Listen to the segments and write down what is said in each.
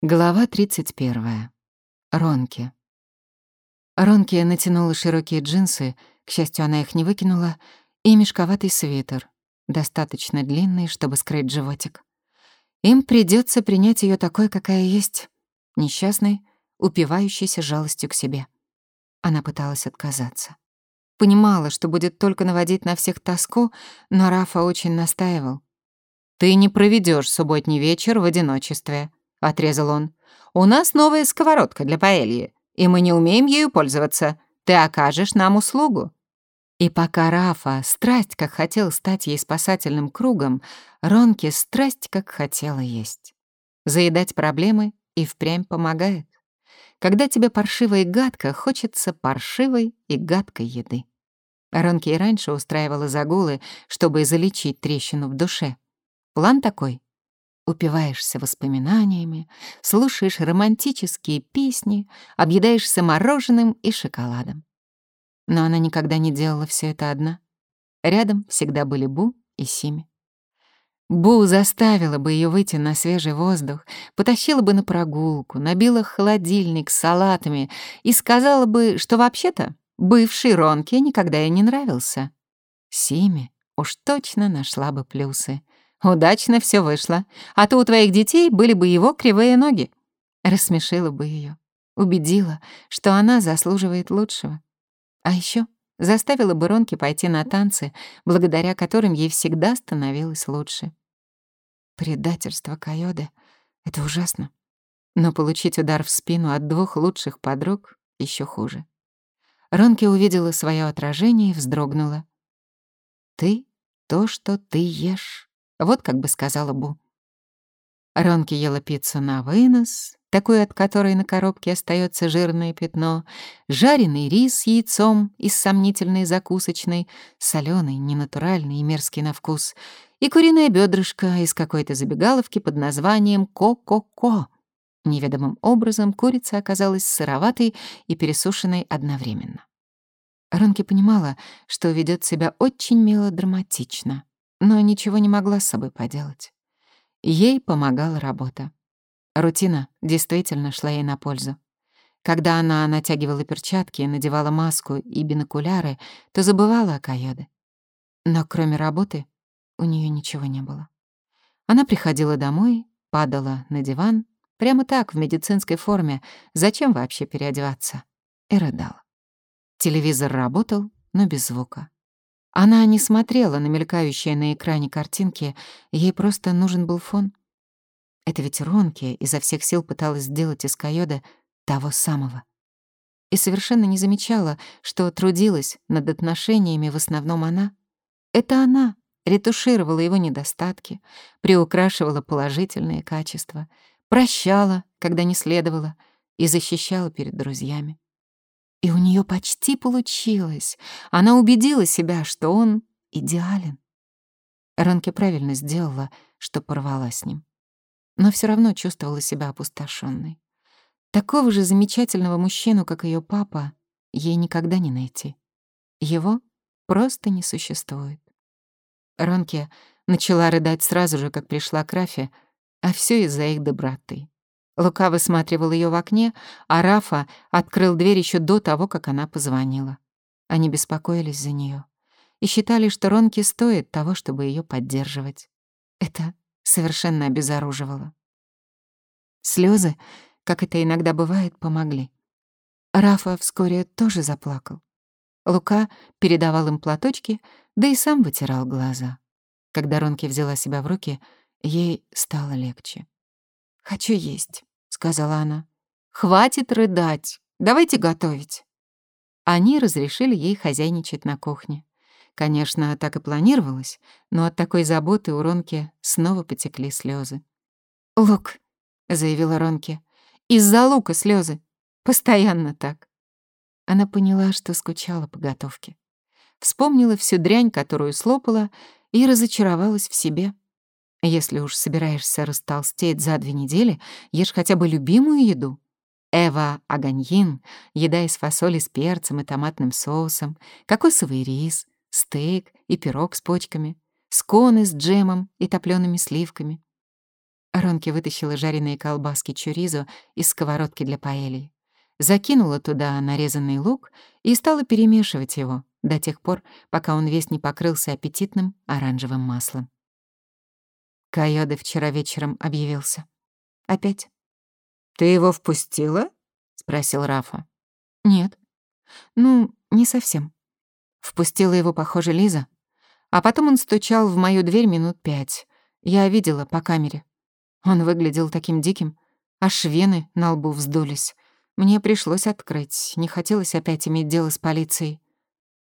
Глава 31. Ронки. Ронки натянула широкие джинсы, к счастью, она их не выкинула, и мешковатый свитер, достаточно длинный, чтобы скрыть животик. Им придется принять ее такой, какая есть, несчастной, упивающейся жалостью к себе. Она пыталась отказаться. Понимала, что будет только наводить на всех тоску, но Рафа очень настаивал. «Ты не проведешь субботний вечер в одиночестве», — отрезал он. «У нас новая сковородка для паэльи, и мы не умеем ею пользоваться. Ты окажешь нам услугу». И пока Рафа страсть как хотел стать ей спасательным кругом, Ронки страсть как хотела есть. Заедать проблемы и впрямь помогает. Когда тебе паршиво и гадко, хочется паршивой и гадкой еды. Ронки и раньше устраивала загулы, чтобы залечить трещину в душе. План такой упиваешься воспоминаниями, слушаешь романтические песни, объедаешься мороженым и шоколадом. Но она никогда не делала все это одна. Рядом всегда были Бу и Сими. Бу заставила бы ее выйти на свежий воздух, потащила бы на прогулку, набила холодильник с салатами и сказала бы, что вообще-то бывший Ронке никогда ей не нравился. Сими уж точно нашла бы плюсы. Удачно все вышло. А то у твоих детей были бы его кривые ноги. Рассмешила бы ее, убедила, что она заслуживает лучшего. А еще заставила бы Ронки пойти на танцы, благодаря которым ей всегда становилось лучше. Предательство Кайоды — это ужасно. Но получить удар в спину от двух лучших подруг еще хуже. Ронки увидела свое отражение и вздрогнула. «Ты — то, что ты ешь». Вот как бы сказала Бу. Ронки ела пиццу на вынос, такую, от которой на коробке остается жирное пятно, жареный рис с яйцом из сомнительной закусочной, соленый, ненатуральный и мерзкий на вкус, и куриное бедрышко из какой-то забегаловки под названием «Ко-ко-ко». Неведомым образом курица оказалась сыроватой и пересушенной одновременно. Ронки понимала, что ведет себя очень мелодраматично но ничего не могла с собой поделать. Ей помогала работа. Рутина действительно шла ей на пользу. Когда она натягивала перчатки, надевала маску и бинокуляры, то забывала о Кайоде. Но кроме работы у нее ничего не было. Она приходила домой, падала на диван, прямо так, в медицинской форме, зачем вообще переодеваться, и рыдала. Телевизор работал, но без звука. Она не смотрела на мелькающие на экране картинки, ей просто нужен был фон. Это ведь Ронки изо всех сил пыталась сделать из Кайода того самого. И совершенно не замечала, что трудилась над отношениями в основном она. Это она ретушировала его недостатки, приукрашивала положительные качества, прощала, когда не следовало, и защищала перед друзьями. И у нее почти получилось. Она убедила себя, что он идеален. Ранке правильно сделала, что порвала с ним. Но все равно чувствовала себя опустошенной. Такого же замечательного мужчину, как ее папа, ей никогда не найти. Его просто не существует. Ронке начала рыдать сразу же, как пришла к Рафе, а все из-за их доброты. Лука высматривал ее в окне, а Рафа открыл дверь еще до того, как она позвонила. Они беспокоились за нее и считали, что Ронке стоит того, чтобы ее поддерживать. Это совершенно обезоруживало. Слезы, как это иногда бывает, помогли. Рафа вскоре тоже заплакал. Лука передавал им платочки, да и сам вытирал глаза. Когда Ронке взяла себя в руки, ей стало легче. «Хочу есть», — сказала она. «Хватит рыдать. Давайте готовить». Они разрешили ей хозяйничать на кухне. Конечно, так и планировалось, но от такой заботы у Ронки снова потекли слезы. «Лук», — заявила Ронки, — «из-за лука слезы. Постоянно так». Она поняла, что скучала по готовке. Вспомнила всю дрянь, которую слопала, и разочаровалась в себе. Если уж собираешься растолстеть за две недели, ешь хотя бы любимую еду. Эва Аганьин, еда из фасоли с перцем и томатным соусом, кокосовый рис, стейк и пирог с почками, сконы с джемом и топлёными сливками. Ронки вытащила жареные колбаски чуризо из сковородки для паэльи, закинула туда нарезанный лук и стала перемешивать его до тех пор, пока он весь не покрылся аппетитным оранжевым маслом. Койоде вчера вечером объявился. Опять. «Ты его впустила?» — спросил Рафа. «Нет. Ну, не совсем. Впустила его, похоже, Лиза. А потом он стучал в мою дверь минут пять. Я видела по камере. Он выглядел таким диким, аж вены на лбу вздулись. Мне пришлось открыть, не хотелось опять иметь дело с полицией.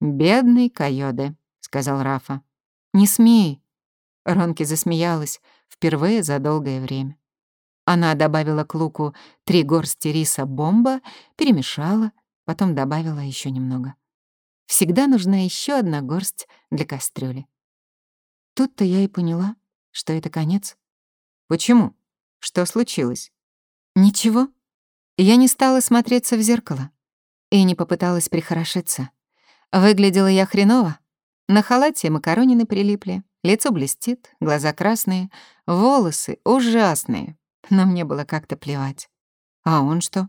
«Бедный Койоде», — сказал Рафа. «Не смей». Ронки засмеялась впервые за долгое время. Она добавила к луку три горсти риса бомба, перемешала, потом добавила еще немного. Всегда нужна еще одна горсть для кастрюли. Тут-то я и поняла, что это конец. Почему? Что случилось? Ничего. Я не стала смотреться в зеркало и не попыталась прихорошиться. Выглядела я хреново. На халате макаронины прилипли, лицо блестит, глаза красные, волосы ужасные. Но мне было как-то плевать. А он что?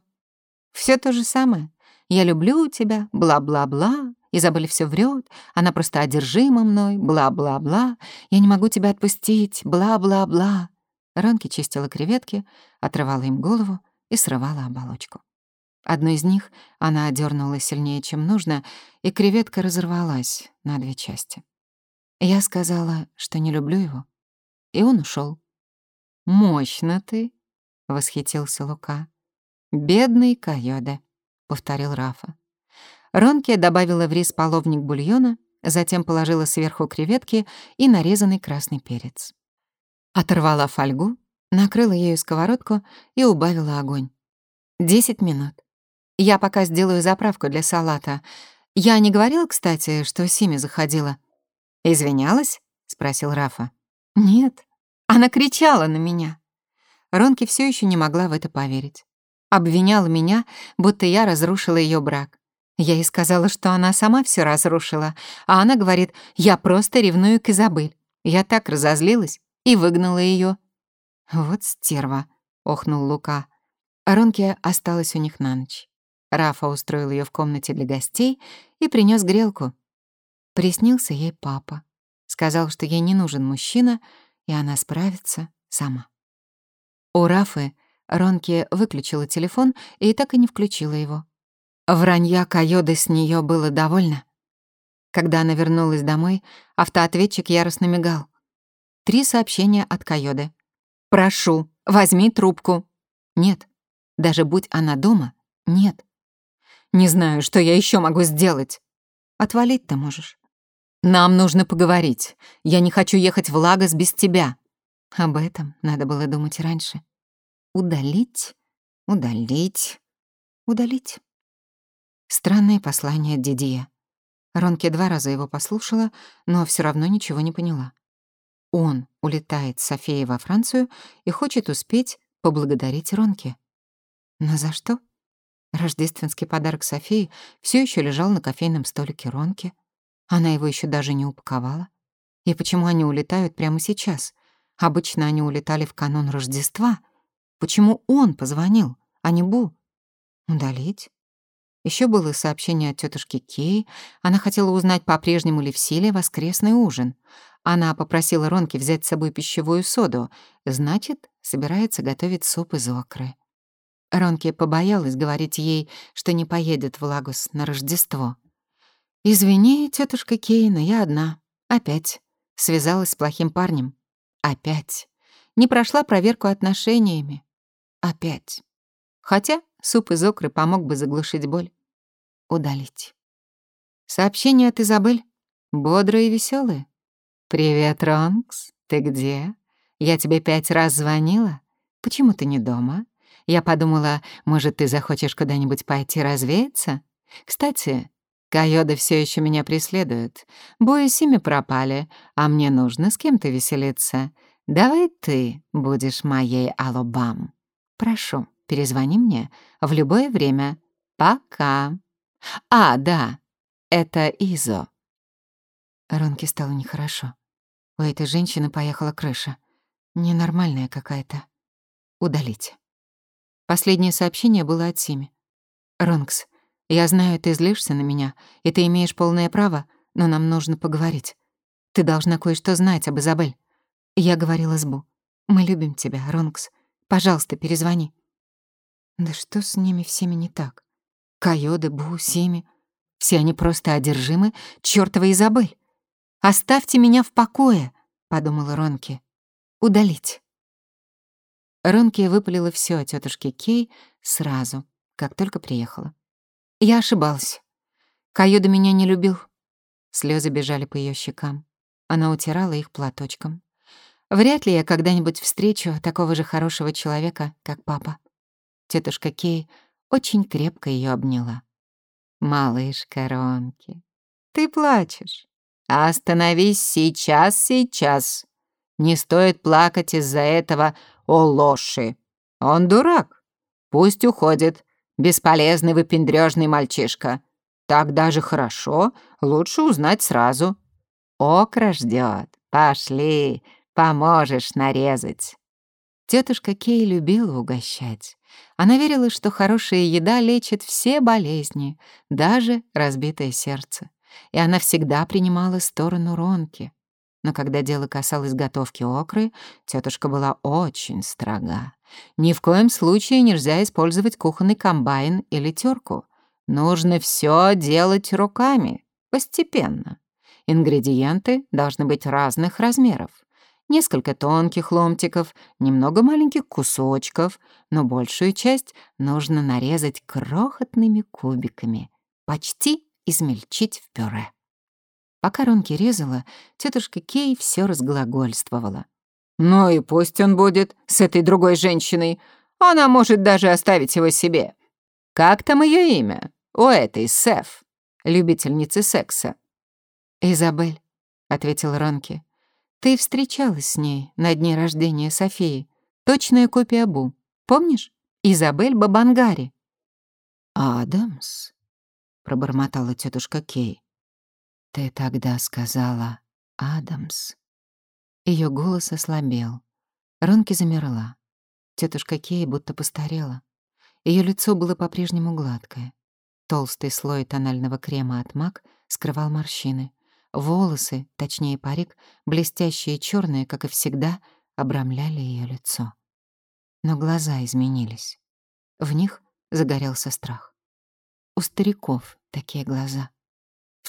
Все то же самое. Я люблю тебя, бла-бла-бла, Изабель все врет, она просто одержима мной, бла-бла-бла. Я не могу тебя отпустить, бла-бла-бла. Ронки чистила креветки, отрывала им голову и срывала оболочку. Одну из них она одернула сильнее, чем нужно, и креветка разорвалась на две части. Я сказала, что не люблю его, и он ушел. «Мощно ты!» — восхитился Лука. «Бедный Койоде», — повторил Рафа. Ронке добавила в рис половник бульона, затем положила сверху креветки и нарезанный красный перец. Оторвала фольгу, накрыла ею сковородку и убавила огонь. Десять минут. Я пока сделаю заправку для салата. Я не говорила, кстати, что Сими заходила. «Извинялась?» — спросил Рафа. «Нет, она кричала на меня». Ронки все еще не могла в это поверить. Обвиняла меня, будто я разрушила ее брак. Я ей сказала, что она сама все разрушила, а она говорит, я просто ревную к Изабель. Я так разозлилась и выгнала ее. «Вот стерва», — охнул Лука. Ронке осталась у них на ночь. Рафа устроил ее в комнате для гостей и принес грелку. Приснился ей папа. Сказал, что ей не нужен мужчина, и она справится сама. У Рафы Ронке выключила телефон и так и не включила его. Вранья Кайоды с нее было довольно. Когда она вернулась домой, автоответчик яростно мигал. Три сообщения от Кайоды. «Прошу, возьми трубку». Нет. Даже будь она дома, нет. «Не знаю, что я еще могу сделать». «Отвалить ты можешь». «Нам нужно поговорить. Я не хочу ехать в Лагос без тебя». Об этом надо было думать раньше. Удалить, удалить, удалить. Странное послание от Дидия. Ронки два раза его послушала, но все равно ничего не поняла. Он улетает с Софией во Францию и хочет успеть поблагодарить Ронки. Но за что? Рождественский подарок Софии все еще лежал на кофейном столике Ронки. Она его еще даже не упаковала. И почему они улетают прямо сейчас? Обычно они улетали в канун Рождества. Почему он позвонил, а не Бу? Удалить? Еще было сообщение от тетушки Кей. Она хотела узнать, по-прежнему ли в силе воскресный ужин. Она попросила Ронки взять с собой пищевую соду. Значит, собирается готовить суп из окры. Ронки побоялась говорить ей, что не поедет в Лагус на Рождество. «Извини, тетушка Кей, но я одна. Опять. Связалась с плохим парнем. Опять. Не прошла проверку отношениями. Опять. Хотя суп из окры помог бы заглушить боль. Удалить. Сообщение от Изабель. Бодрое и веселое. «Привет, Ронкс. Ты где? Я тебе пять раз звонила. Почему ты не дома? Я подумала, может, ты захочешь куда-нибудь пойти развеяться? Кстати, Койода все еще меня преследует. Бои Сими пропали, а мне нужно с кем-то веселиться. Давай ты будешь моей Алобам. Прошу». Перезвони мне в любое время. Пока. А, да, это Изо. Ронке стало нехорошо. У этой женщины поехала крыша. Ненормальная какая-то. Удалить. Последнее сообщение было от Сими. «Ронкс, я знаю, ты злишься на меня, и ты имеешь полное право, но нам нужно поговорить. Ты должна кое-что знать об Изабель. Я говорила с Бу. Мы любим тебя, Ронкс. Пожалуйста, перезвони». Да что с ними всеми не так? Кайоды, Бу, Сими. Все они просто одержимы чёртовой Изабель. «Оставьте меня в покое», — подумала Ронки. «Удалить». Ронки выпалила все о тетушке Кей сразу, как только приехала. Я ошибалась. Кайода меня не любил. Слезы бежали по ее щекам. Она утирала их платочком. Вряд ли я когда-нибудь встречу такого же хорошего человека, как папа. Тетушка Кей очень крепко ее обняла. «Малышка Ронки, ты плачешь. Остановись сейчас, сейчас. Не стоит плакать из-за этого о лоши. Он дурак. Пусть уходит. Бесполезный выпендрёжный мальчишка. Так даже хорошо, лучше узнать сразу. Окра ждёт. Пошли, поможешь нарезать. Тетушка Кей любила угощать. Она верила, что хорошая еда лечит все болезни, даже разбитое сердце. И она всегда принимала сторону Ронки. Но когда дело касалось готовки окры, тетушка была очень строга. Ни в коем случае нельзя использовать кухонный комбайн или терку. Нужно все делать руками, постепенно. Ингредиенты должны быть разных размеров. Несколько тонких ломтиков, немного маленьких кусочков, но большую часть нужно нарезать крохотными кубиками, почти измельчить в пюре. Пока Ронки резала, тетушка Кей все разглагольствовала. «Ну и пусть он будет с этой другой женщиной. Она может даже оставить его себе. Как там ее имя? У этой Сеф, любительницы секса». «Изабель», — ответил Ронки. «Ты встречалась с ней на дне рождения Софии. Точная копия Бу. Помнишь? Изабель Бабангари». «Адамс», — пробормотала тетушка Кей. «Ты тогда сказала Адамс». Ее голос ослабел. Ронки замерла. Тетушка Кей будто постарела. Ее лицо было по-прежнему гладкое. Толстый слой тонального крема от MAC скрывал морщины. Волосы, точнее парик, блестящие черные, как и всегда, обрамляли ее лицо. Но глаза изменились. В них загорелся страх. У стариков такие глаза.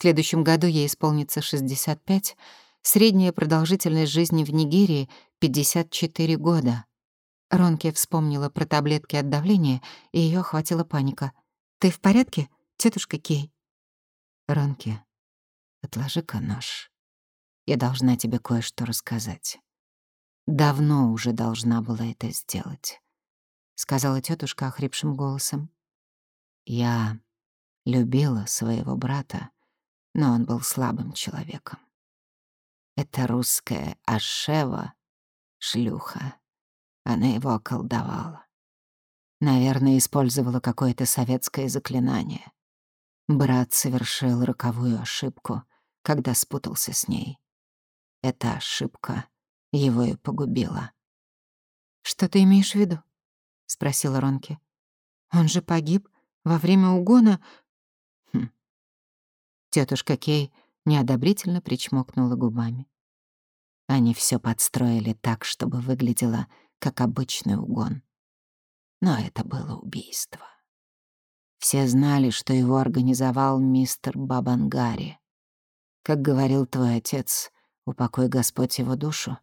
В следующем году ей исполнится 65, средняя продолжительность жизни в Нигерии — 54 года. Ронке вспомнила про таблетки от давления, и ее охватила паника. «Ты в порядке, тетушка Кей?» «Ронке, отложи-ка нож. Я должна тебе кое-что рассказать. Давно уже должна была это сделать», — сказала тетушка охрипшим голосом. «Я любила своего брата, но он был слабым человеком. Это русская Ашева, шлюха. Она его околдовала. Наверное, использовала какое-то советское заклинание. Брат совершил роковую ошибку, когда спутался с ней. Эта ошибка его и погубила. «Что ты имеешь в виду?» — спросила Ронки. «Он же погиб во время угона Тетушка Кей неодобрительно причмокнула губами. Они все подстроили так, чтобы выглядело как обычный угон. Но это было убийство. Все знали, что его организовал мистер Бабангари. Как говорил твой отец, упокой Господь его душу,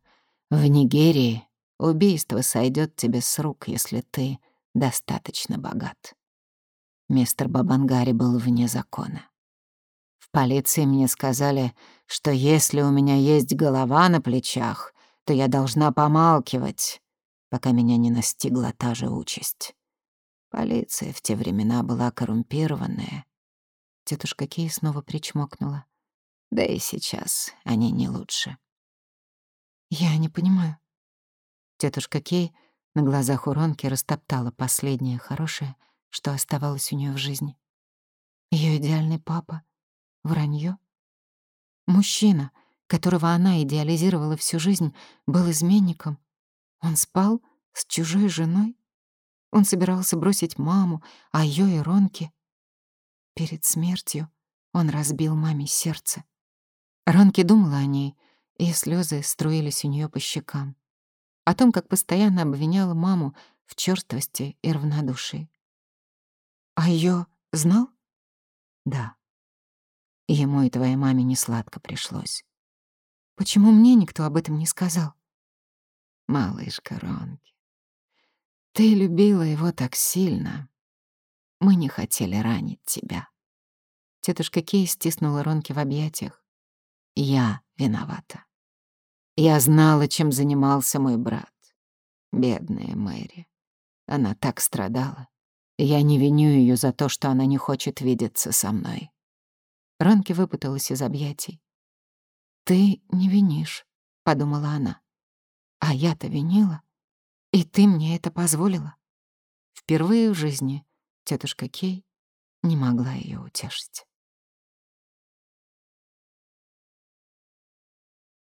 в Нигерии убийство сойдет тебе с рук, если ты достаточно богат. Мистер Бабангари был вне закона. В полиции мне сказали, что если у меня есть голова на плечах, то я должна помалкивать, пока меня не настигла та же участь. Полиция в те времена была коррумпированная. Тетушка Кей снова причмокнула. Да и сейчас они не лучше. Я не понимаю. Тетушка Кей на глазах у Ронки растоптала последнее хорошее, что оставалось у нее в жизни. Ее идеальный папа, Вранье? Мужчина, которого она идеализировала всю жизнь, был изменником. Он спал С чужой женой? Он собирался бросить маму, а её и Ронки. Перед смертью он разбил маме сердце. Ронки думала о ней, и слезы струились у нее по щекам. О том, как постоянно обвиняла маму в черствости и равнодушии. А ее знал? Да. Ему и твоей маме не сладко пришлось. Почему мне никто об этом не сказал? Малышка Ронки, ты любила его так сильно. Мы не хотели ранить тебя. Тетушка Кей стиснула Ронки в объятиях. Я виновата. Я знала, чем занимался мой брат. Бедная Мэри. Она так страдала. Я не виню ее за то, что она не хочет видеться со мной. Ронки выпуталась из объятий. «Ты не винишь», — подумала она. «А я-то винила, и ты мне это позволила». Впервые в жизни тетушка Кей не могла ее утешить.